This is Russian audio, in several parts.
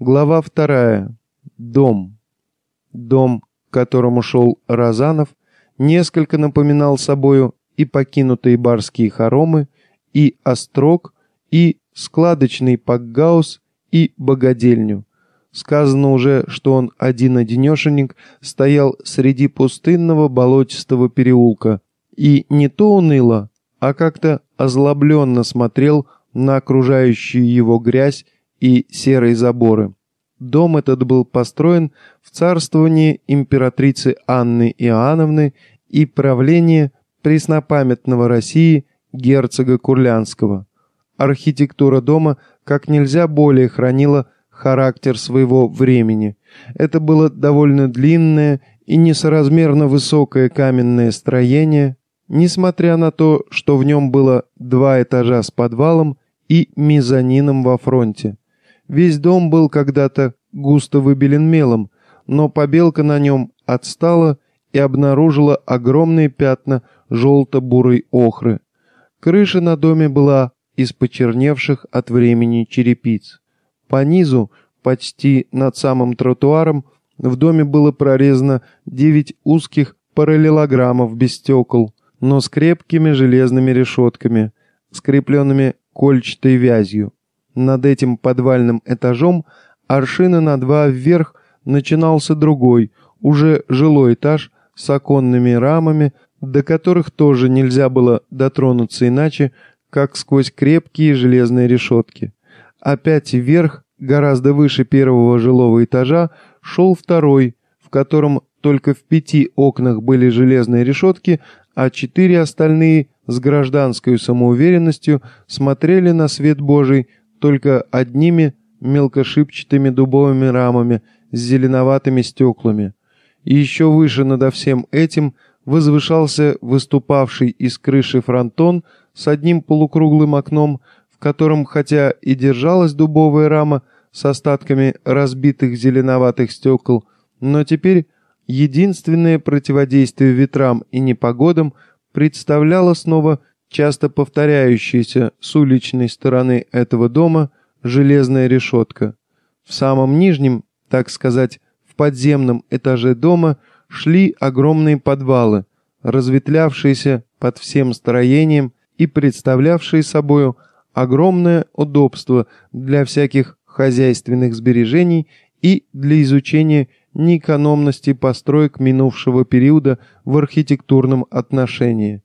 Глава вторая. Дом. Дом, к которому шел Розанов, несколько напоминал собою и покинутые барские хоромы, и острог, и складочный пакгаус, и богадельню. Сказано уже, что он один-одинешенек стоял среди пустынного болотистого переулка и не то уныло, а как-то озлобленно смотрел на окружающую его грязь и серые заборы. Дом этот был построен в царствовании императрицы Анны Иоанновны и правление преснопамятного России герцога Курлянского. Архитектура дома как нельзя более хранила характер своего времени. Это было довольно длинное и несоразмерно высокое каменное строение, несмотря на то, что в нем было два этажа с подвалом и мезонином во фронте. Весь дом был когда-то густо выбелен мелом, но побелка на нем отстала и обнаружила огромные пятна желто-бурой охры. Крыша на доме была из почерневших от времени черепиц. По низу, почти над самым тротуаром, в доме было прорезано девять узких параллелограммов без стекол, но с крепкими железными решетками, скрепленными кольчатой вязью. Над этим подвальным этажом аршина на два вверх начинался другой, уже жилой этаж с оконными рамами, до которых тоже нельзя было дотронуться иначе, как сквозь крепкие железные решетки. Опять вверх, гораздо выше первого жилого этажа, шел второй, в котором только в пяти окнах были железные решетки, а четыре остальные с гражданской самоуверенностью смотрели на свет Божий только одними мелкошипчатыми дубовыми рамами с зеленоватыми стеклами. И еще выше надо всем этим возвышался выступавший из крыши фронтон с одним полукруглым окном, в котором, хотя и держалась дубовая рама с остатками разбитых зеленоватых стекол, но теперь единственное противодействие ветрам и непогодам представляло снова часто повторяющаяся с уличной стороны этого дома железная решетка. В самом нижнем, так сказать, в подземном этаже дома шли огромные подвалы, разветвлявшиеся под всем строением и представлявшие собою огромное удобство для всяких хозяйственных сбережений и для изучения неэкономности построек минувшего периода в архитектурном отношении.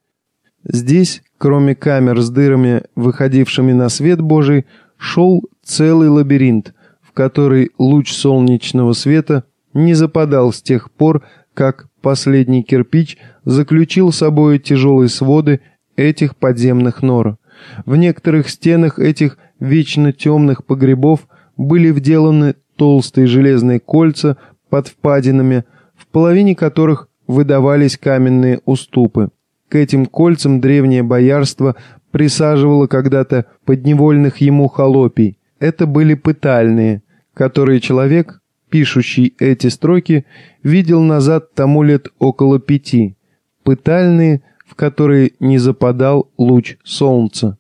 Здесь, кроме камер с дырами, выходившими на свет Божий, шел целый лабиринт, в который луч солнечного света не западал с тех пор, как последний кирпич заключил собой тяжелые своды этих подземных нор. В некоторых стенах этих вечно темных погребов были вделаны толстые железные кольца под впадинами, в половине которых выдавались каменные уступы. К этим кольцам древнее боярство присаживало когда-то подневольных ему холопий. Это были пытальные, которые человек, пишущий эти строки, видел назад тому лет около пяти. Пытальные, в которые не западал луч солнца.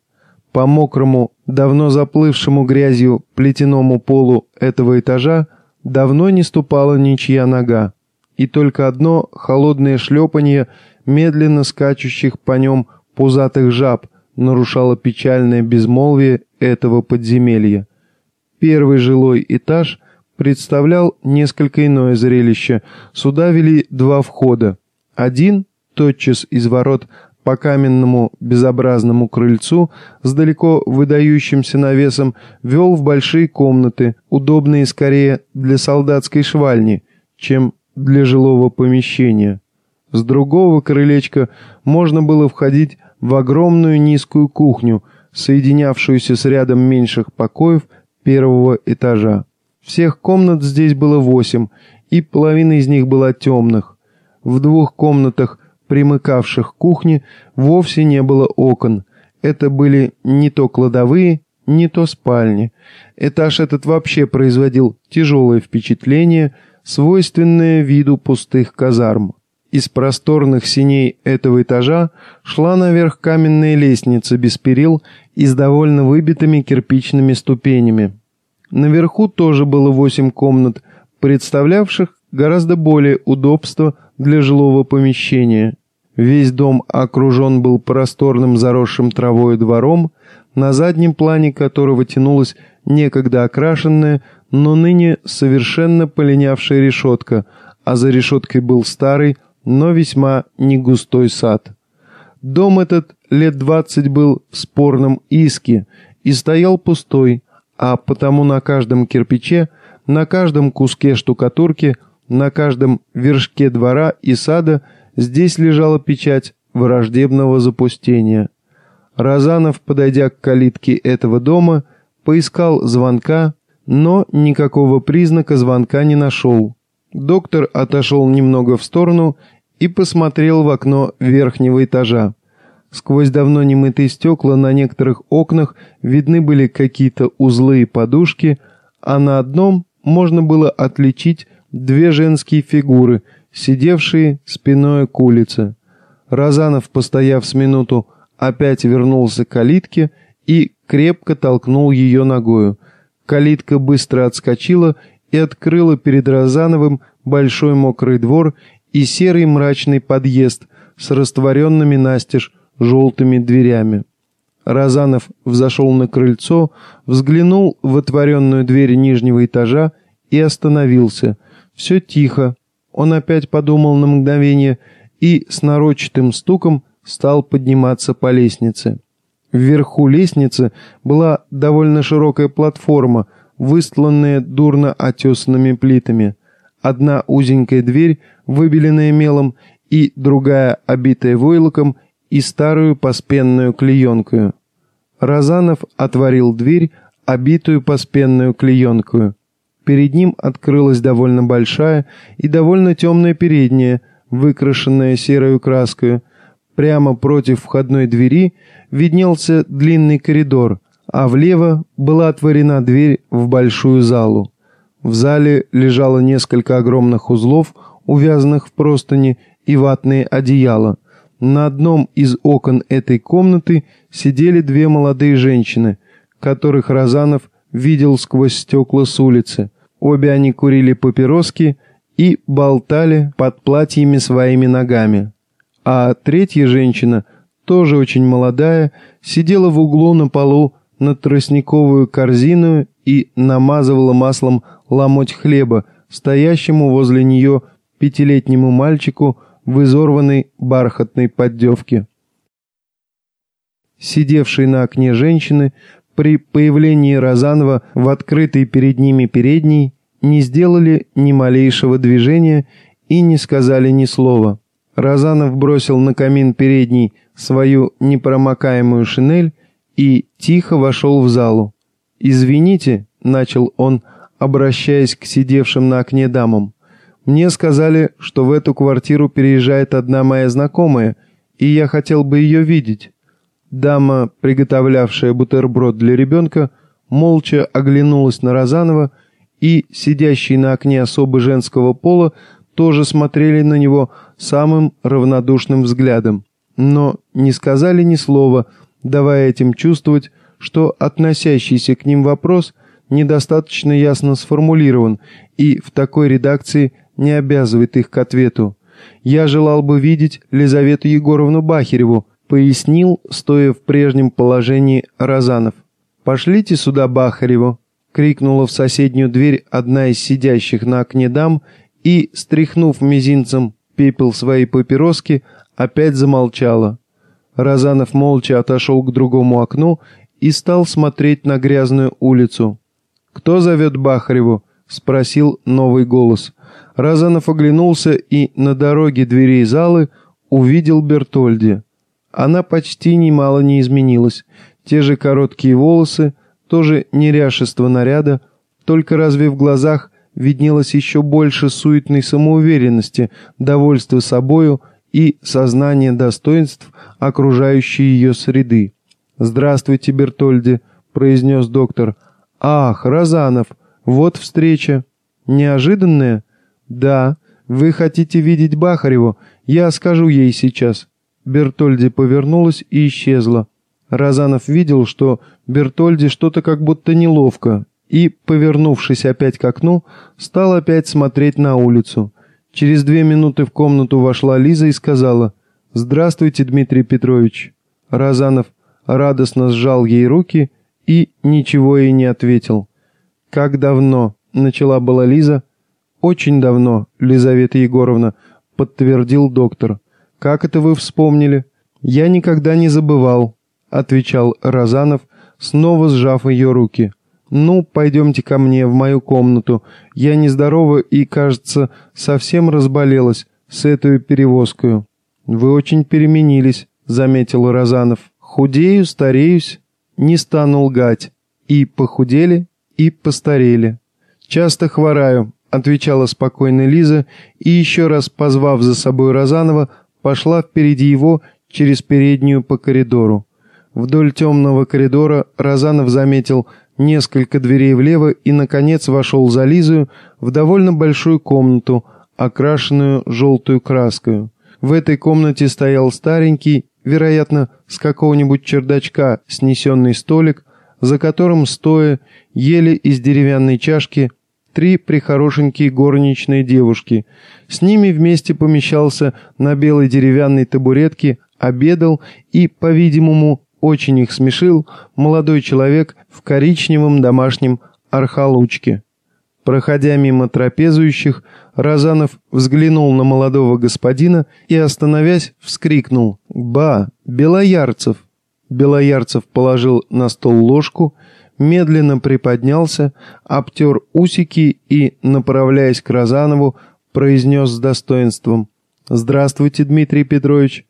По мокрому, давно заплывшему грязью плетеному полу этого этажа давно не ступала ничья нога, и только одно холодное шлепанье медленно скачущих по нем пузатых жаб нарушало печальное безмолвие этого подземелья. Первый жилой этаж представлял несколько иное зрелище. Сюда вели два входа. Один, тотчас из ворот по каменному безобразному крыльцу с далеко выдающимся навесом вел в большие комнаты, удобные скорее для солдатской швальни, чем для жилого помещения. С другого крылечка можно было входить в огромную низкую кухню, соединявшуюся с рядом меньших покоев первого этажа. Всех комнат здесь было восемь, и половина из них была темных. В двух комнатах, примыкавших к кухне, вовсе не было окон. Это были не то кладовые, не то спальни. Этаж этот вообще производил тяжелое впечатление, свойственное виду пустых казарм. Из просторных синей этого этажа шла наверх каменная лестница без перил и с довольно выбитыми кирпичными ступенями. Наверху тоже было восемь комнат, представлявших гораздо более удобства для жилого помещения. Весь дом окружен был просторным заросшим травой двором, на заднем плане которого тянулась некогда окрашенная, но ныне совершенно полинявшая решетка, а за решеткой был старый, но весьма негустой сад. Дом этот лет двадцать был в спорном иске и стоял пустой, а потому на каждом кирпиче, на каждом куске штукатурки, на каждом вершке двора и сада здесь лежала печать враждебного запустения. Разанов, подойдя к калитке этого дома, поискал звонка, но никакого признака звонка не нашел. Доктор отошел немного в сторону и посмотрел в окно верхнего этажа. Сквозь давно немытые стекла на некоторых окнах видны были какие-то узлы и подушки, а на одном можно было отличить две женские фигуры, сидевшие спиной к улице. Разанов, постояв с минуту, опять вернулся к калитке и крепко толкнул ее ногою. Калитка быстро отскочила и открыла перед Розановым большой мокрый двор и серый мрачный подъезд с растворенными настежь желтыми дверями. Разанов взошел на крыльцо, взглянул в отворенную дверь нижнего этажа и остановился. Все тихо. Он опять подумал на мгновение и с нарочитым стуком стал подниматься по лестнице. Вверху лестницы была довольно широкая платформа, выстланная дурно отесанными плитами. Одна узенькая дверь, выбеленная мелом, и другая, обитая войлоком, и старую поспенную клеенкою. Разанов отворил дверь, обитую поспенную клеенкою. Перед ним открылась довольно большая и довольно темная передняя, выкрашенная серой краской. Прямо против входной двери виднелся длинный коридор, а влево была отворена дверь в большую залу. В зале лежало несколько огромных узлов, увязанных в простыни и ватные одеяла. На одном из окон этой комнаты сидели две молодые женщины, которых Разанов видел сквозь стекла с улицы. Обе они курили папироски и болтали под платьями своими ногами. А третья женщина, тоже очень молодая, сидела в углу на полу над тростниковую корзину и намазывала маслом ломоть хлеба, стоящему возле нее пятилетнему мальчику, в изорванной бархатной поддевке. Сидевшие на окне женщины при появлении Розанова в открытой перед ними передней не сделали ни малейшего движения и не сказали ни слова. Розанов бросил на камин передней свою непромокаемую шинель и тихо вошел в залу. «Извините», — начал он, обращаясь к сидевшим на окне дамам, мне сказали, что в эту квартиру переезжает одна моя знакомая, и я хотел бы ее видеть. Дама, приготовлявшая бутерброд для ребенка, молча оглянулась на Розанова, и сидящие на окне особы женского пола тоже смотрели на него самым равнодушным взглядом, но не сказали ни слова, давая этим чувствовать, что относящийся к ним вопрос недостаточно ясно сформулирован, и в такой редакции не обязывает их к ответу. Я желал бы видеть Лизавету Егоровну Бахереву, пояснил, стоя в прежнем положении Розанов. «Пошлите сюда Бахареву!» — крикнула в соседнюю дверь одна из сидящих на окне дам и, стряхнув мизинцем пепел своей папироски, опять замолчала. Розанов молча отошел к другому окну и стал смотреть на грязную улицу. «Кто зовет Бахареву?» — спросил новый голос. Разанов оглянулся и на дороге дверей залы увидел Бертольди. Она почти немало не изменилась. Те же короткие волосы, тоже неряшество наряда, только разве в глазах виднелось еще больше суетной самоуверенности, довольства собою и сознания достоинств окружающей ее среды. «Здравствуйте, Бертольди», — произнес доктор. «Ах, Разанов, вот встреча. Неожиданная?» «Да, вы хотите видеть Бахареву? Я скажу ей сейчас». Бертольди повернулась и исчезла. Разанов видел, что Бертольди что-то как будто неловко, и, повернувшись опять к окну, стал опять смотреть на улицу. Через две минуты в комнату вошла Лиза и сказала «Здравствуйте, Дмитрий Петрович». Разанов радостно сжал ей руки и ничего ей не ответил. «Как давно?» — начала была Лиза. «Очень давно, Лизавета Егоровна», — подтвердил доктор. «Как это вы вспомнили?» «Я никогда не забывал», — отвечал Разанов, снова сжав ее руки. «Ну, пойдемте ко мне, в мою комнату. Я нездорова и, кажется, совсем разболелась с этой перевозкой». «Вы очень переменились», — заметил Розанов. «Худею, стареюсь, не стану лгать. И похудели, и постарели». «Часто хвораю», — отвечала спокойно Лиза, и еще раз позвав за собой Розанова, пошла впереди его через переднюю по коридору. Вдоль темного коридора Розанов заметил несколько дверей влево и, наконец, вошел за Лизою в довольно большую комнату, окрашенную желтую краской. В этой комнате стоял старенький, вероятно, с какого-нибудь чердачка снесенный столик, за которым, стоя, ели из деревянной чашки три прихорошенькие горничные девушки. С ними вместе помещался на белой деревянной табуретке, обедал и, по-видимому, очень их смешил молодой человек в коричневом домашнем архалучке. Проходя мимо трапезующих, Разанов взглянул на молодого господина и, остановясь, вскрикнул «Ба! Белоярцев!». Белоярцев положил на стол ложку, медленно приподнялся, обтер усики и, направляясь к Разанову, произнес с достоинством «Здравствуйте, Дмитрий Петрович!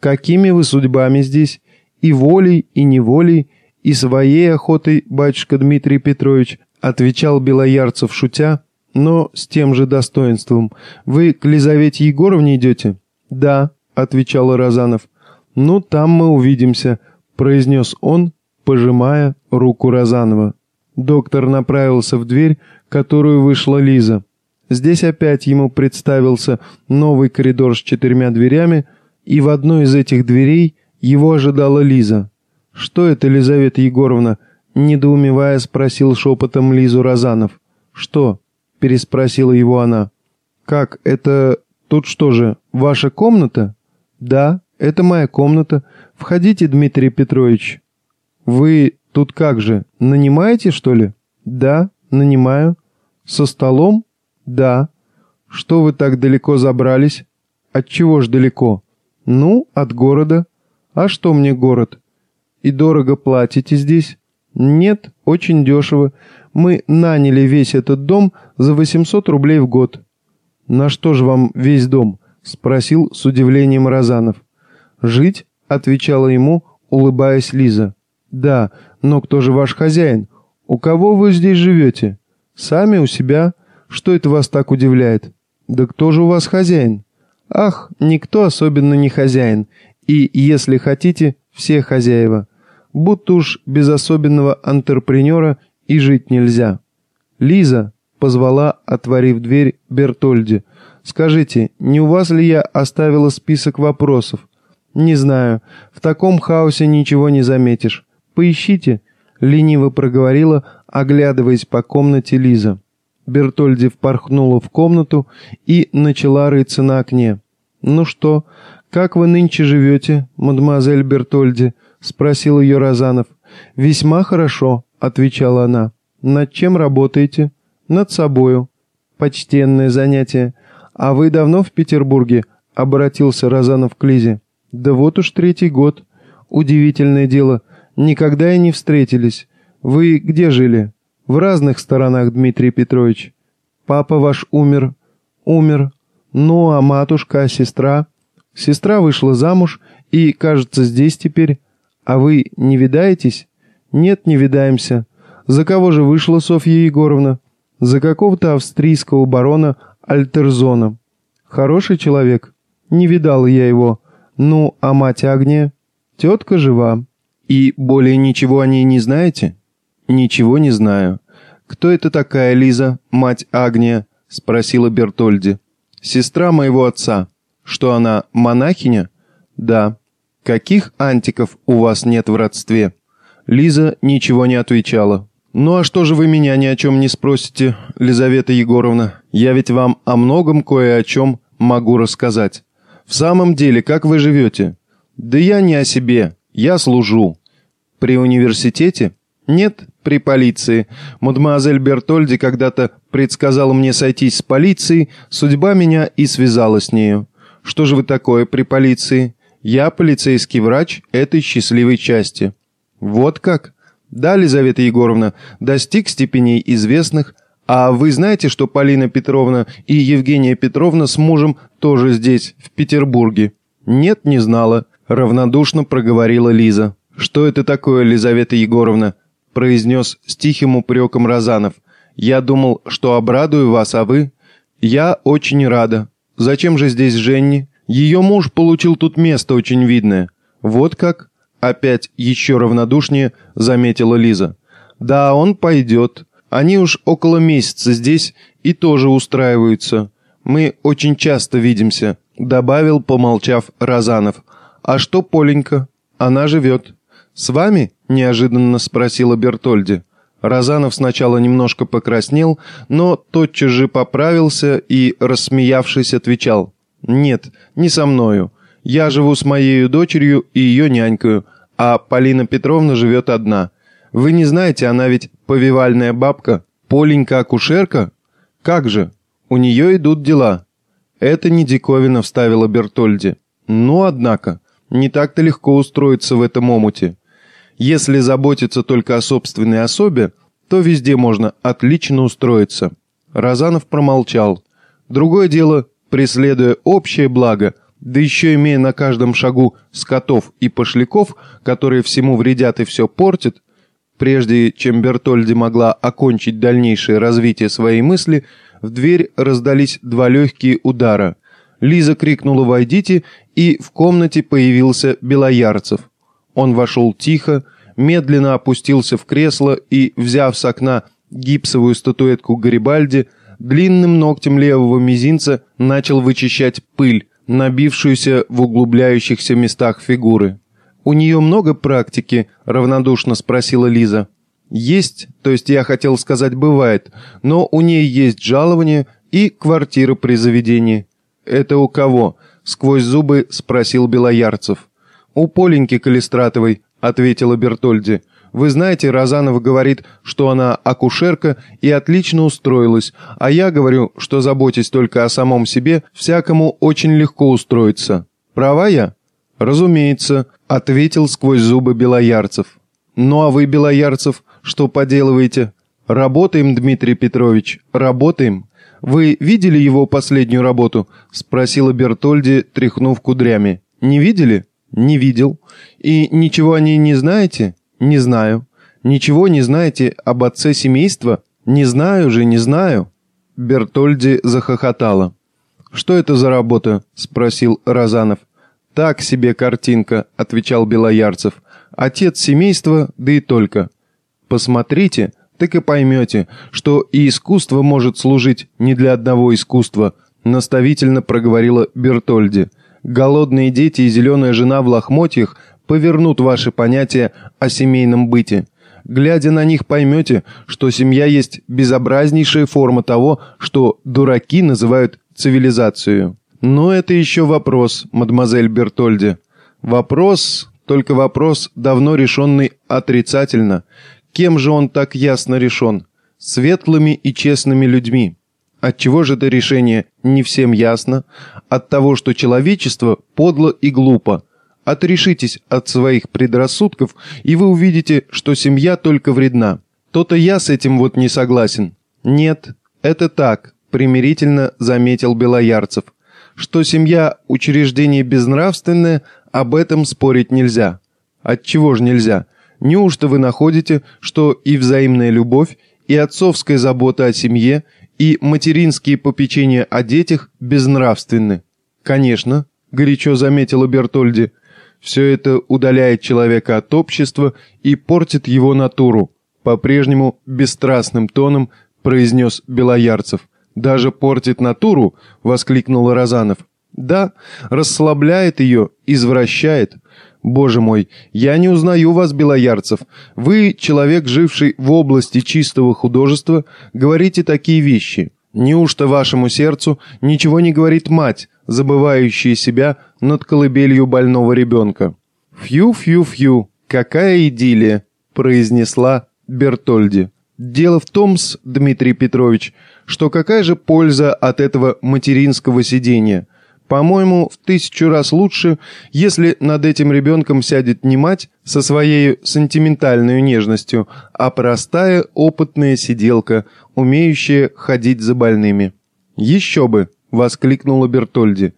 Какими вы судьбами здесь? И волей, и неволей, и своей охотой, батюшка Дмитрий Петрович, отвечал Белоярцев, шутя, но с тем же достоинством. Вы к Лизавете Егоровне идете? Да, отвечал Розанов. Ну, там мы увидимся, произнес он, пожимая руку Розанова. Доктор направился в дверь, которую вышла Лиза. Здесь опять ему представился новый коридор с четырьмя дверями, и в одной из этих дверей его ожидала Лиза. «Что это, Лизавета Егоровна?» — недоумевая спросил шепотом Лизу Розанов. «Что?» — переспросила его она. «Как, это... Тут что же, ваша комната?» «Да, это моя комната. Входите, Дмитрий Петрович». «Вы тут как же, нанимаете, что ли?» «Да, нанимаю». «Со столом?» «Да». «Что вы так далеко забрались?» «От чего ж далеко?» «Ну, от города». «А что мне город?» «И дорого платите здесь?» «Нет, очень дешево. Мы наняли весь этот дом за 800 рублей в год». «На что же вам весь дом?» — спросил с удивлением Розанов. «Жить?» — отвечала ему, улыбаясь Лиза. «Да, но кто же ваш хозяин? У кого вы здесь живете? Сами у себя? Что это вас так удивляет? Да кто же у вас хозяин?» «Ах, никто особенно не хозяин и, если хотите, все хозяева. Будто уж без особенного антрепренера и жить нельзя. «Лиза», — позвала, отворив дверь, Бертольди, — «скажите, не у вас ли я оставила список вопросов?» «Не знаю. В таком хаосе ничего не заметишь. Поищите», — лениво проговорила, оглядываясь по комнате Лиза. Бертольди впорхнула в комнату и начала рыться на окне. «Ну что, «Как вы нынче живете, мадемуазель Бертольди?» — спросил ее Розанов. «Весьма хорошо», — отвечала она. «Над чем работаете?» «Над собою». «Почтенное занятие. А вы давно в Петербурге?» — обратился Розанов к Лизе. «Да вот уж третий год. Удивительное дело. Никогда и не встретились. Вы где жили?» «В разных сторонах, Дмитрий Петрович. Папа ваш умер». «Умер. Ну, а матушка, а сестра?» Сестра вышла замуж и, кажется, здесь теперь. А вы не видаетесь? Нет, не видаемся. За кого же вышла Софья Егоровна? За какого-то австрийского барона Альтерзона. Хороший человек. Не видал я его. Ну, а мать Агния? Тетка жива. И более ничего о ней не знаете? Ничего не знаю. Кто это такая Лиза, мать Агния? Спросила Бертольди. Сестра моего отца. Что она монахиня? Да. Каких антиков у вас нет в родстве? Лиза ничего не отвечала. «Ну а что же вы меня ни о чем не спросите, Лизавета Егоровна? Я ведь вам о многом кое о чем могу рассказать. В самом деле, как вы живете?» «Да я не о себе, я служу». «При университете?» «Нет, при полиции. Мадемуазель Бертольди когда-то предсказала мне сойтись с полицией, судьба меня и связала с нею. Что же вы такое при полиции?» «Я полицейский врач этой счастливой части». «Вот как?» «Да, Лизавета Егоровна, достиг степеней известных, а вы знаете, что Полина Петровна и Евгения Петровна с мужем тоже здесь, в Петербурге?» «Нет, не знала», — равнодушно проговорила Лиза. «Что это такое, Лизавета Егоровна?» — произнес с тихим упреком Розанов. «Я думал, что обрадую вас, а вы...» «Я очень рада. Зачем же здесь Женни? Ее муж получил тут место очень видное. Вот как?» Опять еще равнодушнее заметила Лиза. «Да, он пойдет. Они уж около месяца здесь и тоже устраиваются. Мы очень часто видимся», — добавил, помолчав, Розанов. «А что Поленька? Она живет». «С вами?» — неожиданно спросила Бертольди. Розанов сначала немножко покраснел, но тотчас же поправился и, рассмеявшись, отвечал. «Нет, не со мною. Я живу с моей дочерью и ее нянькою, а Полина Петровна живет одна. Вы не знаете, она ведь повивальная бабка, Поленька-акушерка? Как же? У нее идут дела». «Это не диковина», — вставила Бертольди. «Ну, однако, не так-то легко устроиться в этом омуте. Если заботиться только о собственной особе, то везде можно отлично устроиться». Разанов промолчал. Другое дело, преследуя общее благо — да еще имея на каждом шагу скотов и пошляков, которые всему вредят и все портят, прежде чем Бертольди могла окончить дальнейшее развитие своей мысли, в дверь раздались два легкие удара. Лиза крикнула «Войдите!» и в комнате появился Белоярцев. Он вошел тихо, медленно опустился в кресло и, взяв с окна гипсовую статуэтку Гарибальди, длинным ногтем левого мизинца начал вычищать пыль, набившуюся в углубляющихся местах фигуры. «У нее много практики?» – равнодушно спросила Лиза. «Есть, то есть я хотел сказать бывает, но у нее есть жалование и квартира при заведении». «Это у кого?» – сквозь зубы спросил Белоярцев. «У Поленьки Калистратовой», – ответила Бертольди. Вы знаете, Розанова говорит, что она акушерка и отлично устроилась, а я говорю, что заботясь только о самом себе, всякому очень легко устроиться. Права я? Разумеется, ответил сквозь зубы Белоярцев. Ну а вы, Белоярцев, что поделываете? Работаем, Дмитрий Петрович, работаем. Вы видели его последнюю работу? Спросила Бертольди, тряхнув кудрями. Не видели? Не видел. И ничего о ней не знаете? «Не знаю. Ничего не знаете об отце семейства? Не знаю же, не знаю». Бертольди захохотала. «Что это за работа?» — спросил Розанов. «Так себе картинка», — отвечал Белоярцев. «Отец семейства, да и только». «Посмотрите, так и поймете, что и искусство может служить не для одного искусства», — наставительно проговорила Бертольди. «Голодные дети и зеленая жена в лохмотьях повернут ваши понятия о семейном быте. Глядя на них, поймете, что семья есть безобразнейшая форма того, что дураки называют цивилизацией. Но это еще вопрос, мадемуазель Бертольди. Вопрос, только вопрос, давно решенный отрицательно. Кем же он так ясно решен? Светлыми и честными людьми. Отчего же это решение не всем ясно? От того, что человечество подло и глупо, Отрешитесь от своих предрассудков, и вы увидите, что семья только вредна. То-то я с этим вот не согласен. Нет, это так, примирительно заметил Белоярцев. Что семья – учреждение безнравственное, об этом спорить нельзя. Отчего же нельзя? Неужто вы находите, что и взаимная любовь, и отцовская забота о семье, и материнские попечения о детях безнравственны? Конечно, горячо заметила Бертольди. Все это удаляет человека от общества и портит его натуру. По-прежнему бесстрастным тоном произнес Белоярцев. «Даже портит натуру?» — воскликнул Розанов. Да, расслабляет ее, извращает. Боже мой, я не узнаю вас, Белоярцев. Вы, человек, живший в области чистого художества, говорите такие вещи. Неужто вашему сердцу ничего не говорит мать, забывающая себя над колыбелью больного ребенка? «Фью-фью-фью, какая идиллия!» – произнесла Бертольди. «Дело в том, Дмитрий Петрович, что какая же польза от этого материнского сидения – по-моему, в тысячу раз лучше, если над этим ребенком сядет не мать со своей сентиментальной нежностью, а простая опытная сиделка, умеющая ходить за больными. «Еще бы!» — воскликнула Бертольди.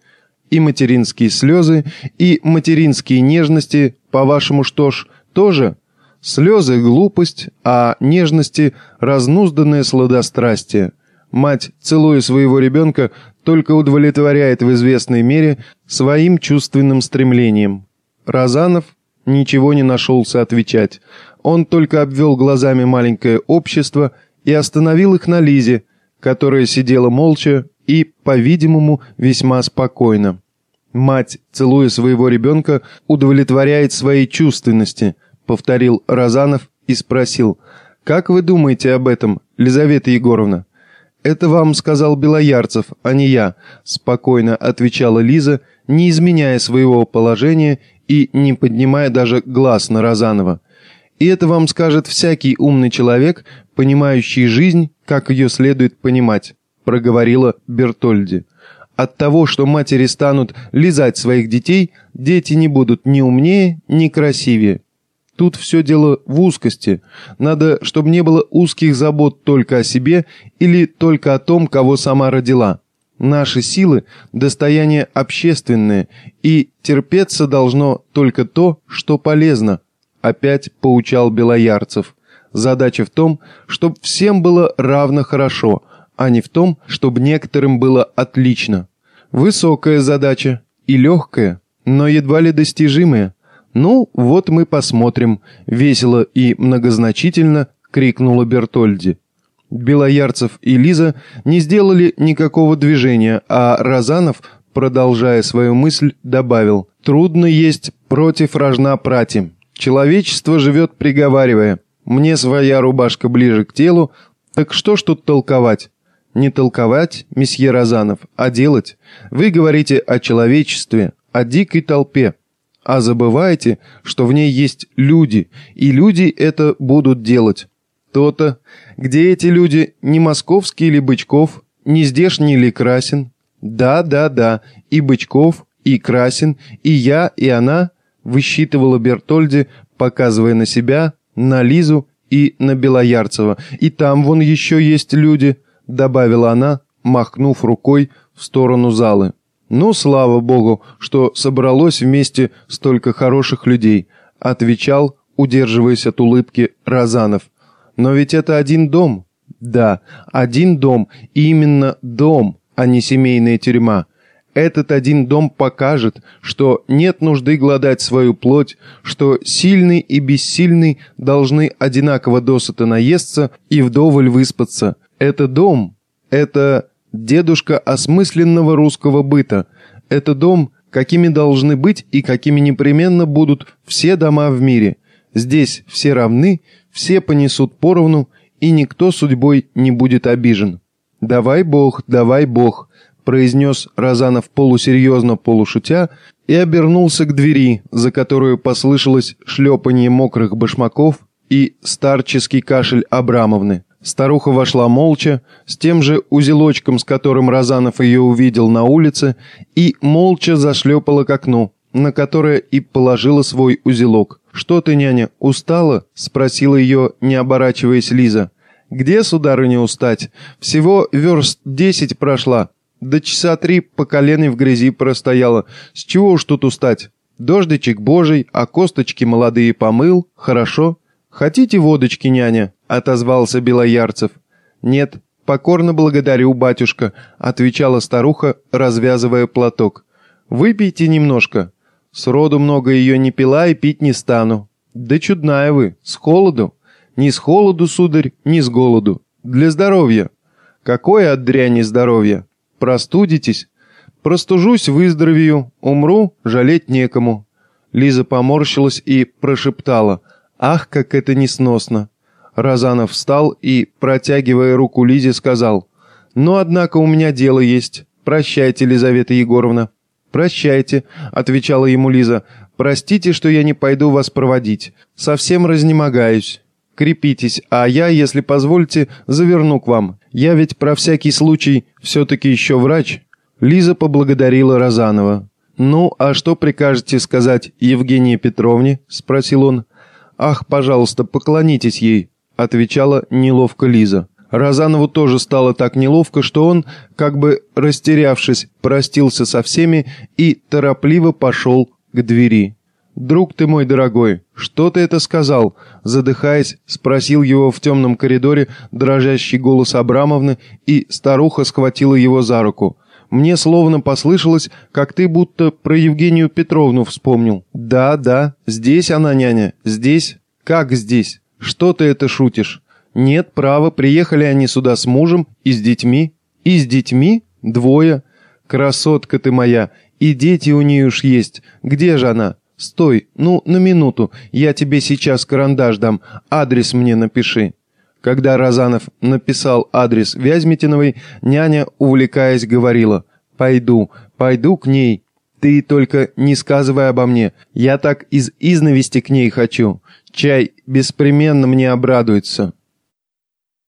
«И материнские слезы, и материнские нежности, по-вашему, что ж, тоже?» Слезы — глупость, а нежности — разнузданное сладострастие. Мать, целуя своего ребенка, только удовлетворяет в известной мере своим чувственным стремлением. Разанов ничего не нашелся отвечать. Он только обвел глазами маленькое общество и остановил их на Лизе, которая сидела молча и, по-видимому, весьма спокойно. «Мать, целуя своего ребенка, удовлетворяет своей чувственности», — повторил Разанов и спросил, «Как вы думаете об этом, Лизавета Егоровна?» «Это вам сказал Белоярцев, а не я», — спокойно отвечала Лиза, не изменяя своего положения и не поднимая даже глаз на Розанова. «И это вам скажет всякий умный человек, понимающий жизнь, как ее следует понимать», — проговорила Бертольди. «От того, что матери станут лизать своих детей, дети не будут ни умнее, ни красивее. Тут все дело в узкости. Надо, чтобы не было узких забот только о себе или только о том, кого сама родила. Наши силы – достояние общественное, и терпеться должно только то, что полезно. Опять поучал Белоярцев. Задача в том, чтобы всем было равно хорошо, а не в том, чтобы некоторым было отлично. Высокая задача и легкая, но едва ли достижимая – «Ну, вот мы посмотрим», — весело и многозначительно крикнула Бертольди. Белоярцев и Лиза не сделали никакого движения, а Разанов, продолжая свою мысль, добавил «Трудно есть против рожна прати. Человечество живет приговаривая. Мне своя рубашка ближе к телу, так что ж тут толковать?» «Не толковать, месье Разанов, а делать. Вы говорите о человечестве, о дикой толпе. А забывайте, что в ней есть люди, и люди это будут делать. То-то, где эти люди, не московский ли Бычков, не здешний ли Красин? Да, да, да, и Бычков, и Красин, и я, и она, высчитывала Бертольди, показывая на себя, на Лизу и на Белоярцева. И там вон еще есть люди, добавила она, махнув рукой в сторону залы. «Ну, слава богу, что собралось вместе столько хороших людей», отвечал, удерживаясь от улыбки, Разанов. «Но ведь это один дом». «Да, один дом, и именно дом, а не семейная тюрьма». Этот один дом покажет, что нет нужды гладать свою плоть, что сильный и бессильный должны одинаково досыта наесться и вдоволь выспаться. Это дом, это дедушка осмысленного русского быта. Это дом, какими должны быть и какими непременно будут все дома в мире. Здесь все равны, все понесут поровну, и никто судьбой не будет обижен. «Давай Бог, давай Бог», — произнес Розанов полусерьезно, полушутя, и обернулся к двери, за которую послышалось шлепанье мокрых башмаков и старческий кашель Абрамовны. Старуха вошла молча, с тем же узелочком, с которым Разанов ее увидел на улице, и молча зашлепала к окну, на которое и положила свой узелок. «Что ты, няня, устала?» — спросила ее, не оборачиваясь Лиза. «Где, сударыня, устать? Всего верст десять прошла. До часа три по коленой в грязи простояла. С чего уж тут устать? Дождичек божий, а косточки молодые помыл. Хорошо. Хотите водочки, няня?» отозвался Белоярцев. «Нет, покорно благодарю, батюшка», — отвечала старуха, развязывая платок. «Выпейте немножко. Сроду много ее не пила и пить не стану». «Да чудная вы, с холоду». «Ни с холоду, сударь, ни с голоду. Для здоровья». «Какое от дряни здоровье? Простудитесь?» Простужусь, выздоровею, умру, жалеть некому». Лиза поморщилась и прошептала. «Ах, как это несносно!» Разанов встал и, протягивая руку Лизе, сказал. «Ну, однако, у меня дело есть. Прощайте, Лизавета Егоровна». «Прощайте», — отвечала ему Лиза. «Простите, что я не пойду вас проводить. Совсем разнемогаюсь. Крепитесь, а я, если позволите, заверну к вам. Я ведь про всякий случай все-таки еще врач». Лиза поблагодарила Розанова. «Ну, а что прикажете сказать Евгении Петровне?» — спросил он. «Ах, пожалуйста, поклонитесь ей», — отвечала неловко Лиза. Розанову тоже стало так неловко, что он, как бы растерявшись, простился со всеми и торопливо пошел к двери. «Друг ты мой дорогой, что ты это сказал?» Задыхаясь, спросил его в темном коридоре дрожащий голос Абрамовны, и старуха схватила его за руку. Мне словно послышалось, как ты будто про Евгению Петровну вспомнил. Да, да, здесь она, няня, здесь. Как здесь? Что ты это шутишь? Нет, право, приехали они сюда с мужем и с детьми. И с детьми? Двое. Красотка ты моя, и дети у нее уж есть. Где же она? Стой, ну, на минуту, я тебе сейчас карандаш дам, адрес мне напиши. Когда Разанов написал адрес Вязьмитиновой, няня, увлекаясь, говорила «Пойду, пойду к ней. Ты только не сказывай обо мне. Я так из изнависти к ней хочу. Чай беспременно мне обрадуется».